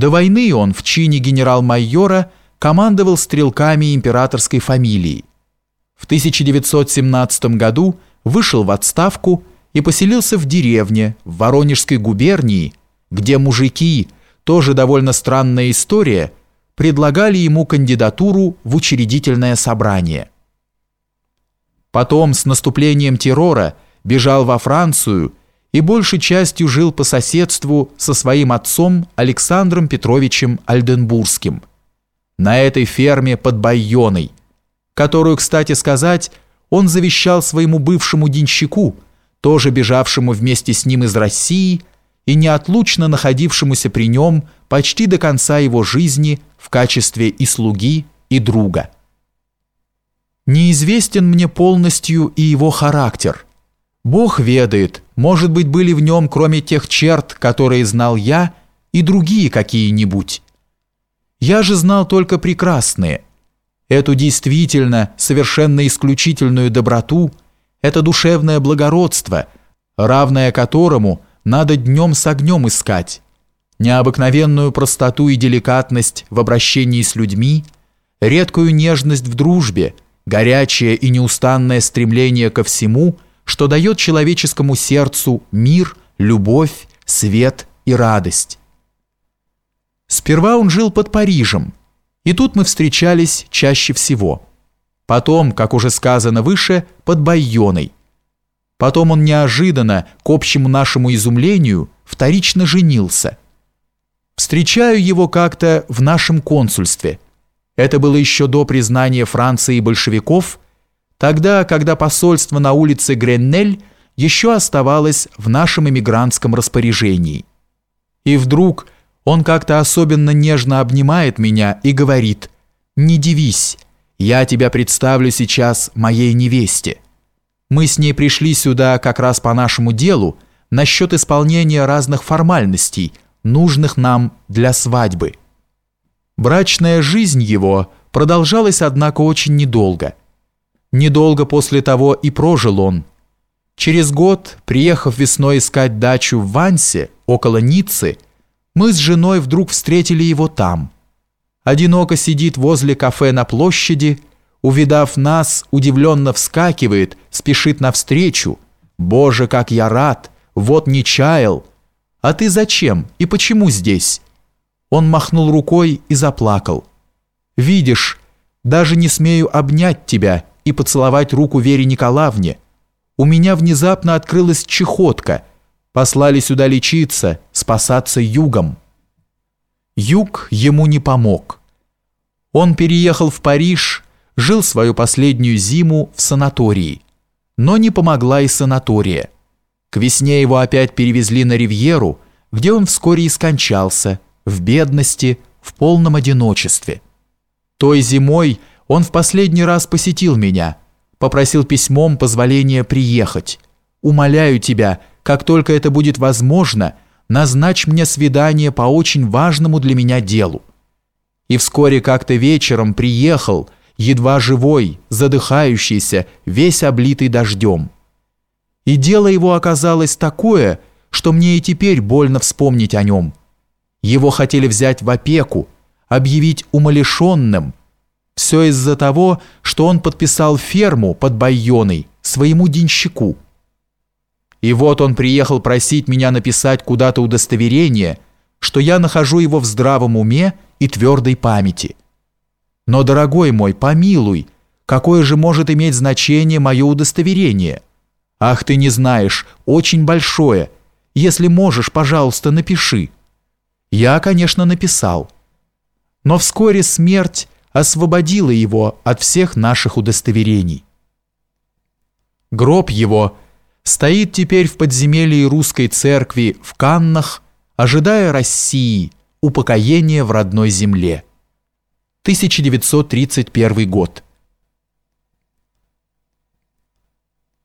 До войны он в чине генерал-майора командовал стрелками императорской фамилии. В 1917 году вышел в отставку и поселился в деревне в Воронежской губернии, где мужики, тоже довольно странная история, предлагали ему кандидатуру в учредительное собрание. Потом с наступлением террора бежал во Францию и большей частью жил по соседству со своим отцом Александром Петровичем Альденбургским на этой ферме под Байоной, которую, кстати сказать, он завещал своему бывшему денщику, тоже бежавшему вместе с ним из России и неотлучно находившемуся при нем почти до конца его жизни в качестве и слуги, и друга. Неизвестен мне полностью и его характер. Бог ведает, может быть, были в нем, кроме тех черт, которые знал я, и другие какие-нибудь. Я же знал только прекрасные. Эту действительно совершенно исключительную доброту, это душевное благородство, равное которому надо днем с огнем искать, необыкновенную простоту и деликатность в обращении с людьми, редкую нежность в дружбе, горячее и неустанное стремление ко всему, что дает человеческому сердцу мир, любовь, свет и радость. Сперва он жил под Парижем, и тут мы встречались чаще всего. Потом, как уже сказано выше, под Байоной. Потом он неожиданно, к общему нашему изумлению, вторично женился. Встречаю его как-то в нашем консульстве – это было еще до признания Франции большевиков, тогда, когда посольство на улице Греннель еще оставалось в нашем эмигрантском распоряжении. И вдруг он как-то особенно нежно обнимает меня и говорит «Не дивись, я тебя представлю сейчас моей невесте». Мы с ней пришли сюда как раз по нашему делу насчет исполнения разных формальностей, нужных нам для свадьбы. Брачная жизнь его продолжалась, однако, очень недолго. Недолго после того и прожил он. Через год, приехав весной искать дачу в Вансе, около Ниццы, мы с женой вдруг встретили его там. Одиноко сидит возле кафе на площади, увидав нас, удивленно вскакивает, спешит навстречу. «Боже, как я рад! Вот не чаял! А ты зачем и почему здесь?» Он махнул рукой и заплакал. «Видишь, даже не смею обнять тебя и поцеловать руку Вере Николаевне. У меня внезапно открылась чехотка. Послали сюда лечиться, спасаться югом». Юг ему не помог. Он переехал в Париж, жил свою последнюю зиму в санатории. Но не помогла и санатория. К весне его опять перевезли на Ривьеру, где он вскоре и скончался – в бедности, в полном одиночестве. Той зимой он в последний раз посетил меня, попросил письмом позволения приехать. «Умоляю тебя, как только это будет возможно, назначь мне свидание по очень важному для меня делу». И вскоре как-то вечером приехал, едва живой, задыхающийся, весь облитый дождем. И дело его оказалось такое, что мне и теперь больно вспомнить о нем – его хотели взять в опеку, объявить умалишенным. Все из-за того, что он подписал ферму под Байоной своему денщику. И вот он приехал просить меня написать куда-то удостоверение, что я нахожу его в здравом уме и твердой памяти. Но, дорогой мой, помилуй, какое же может иметь значение мое удостоверение? Ах, ты не знаешь, очень большое. Если можешь, пожалуйста, напиши. Я, конечно, написал. Но вскоре смерть освободила его от всех наших удостоверений. Гроб его стоит теперь в подземелье русской церкви в Каннах, ожидая России, упокоения в родной земле. 1931 год.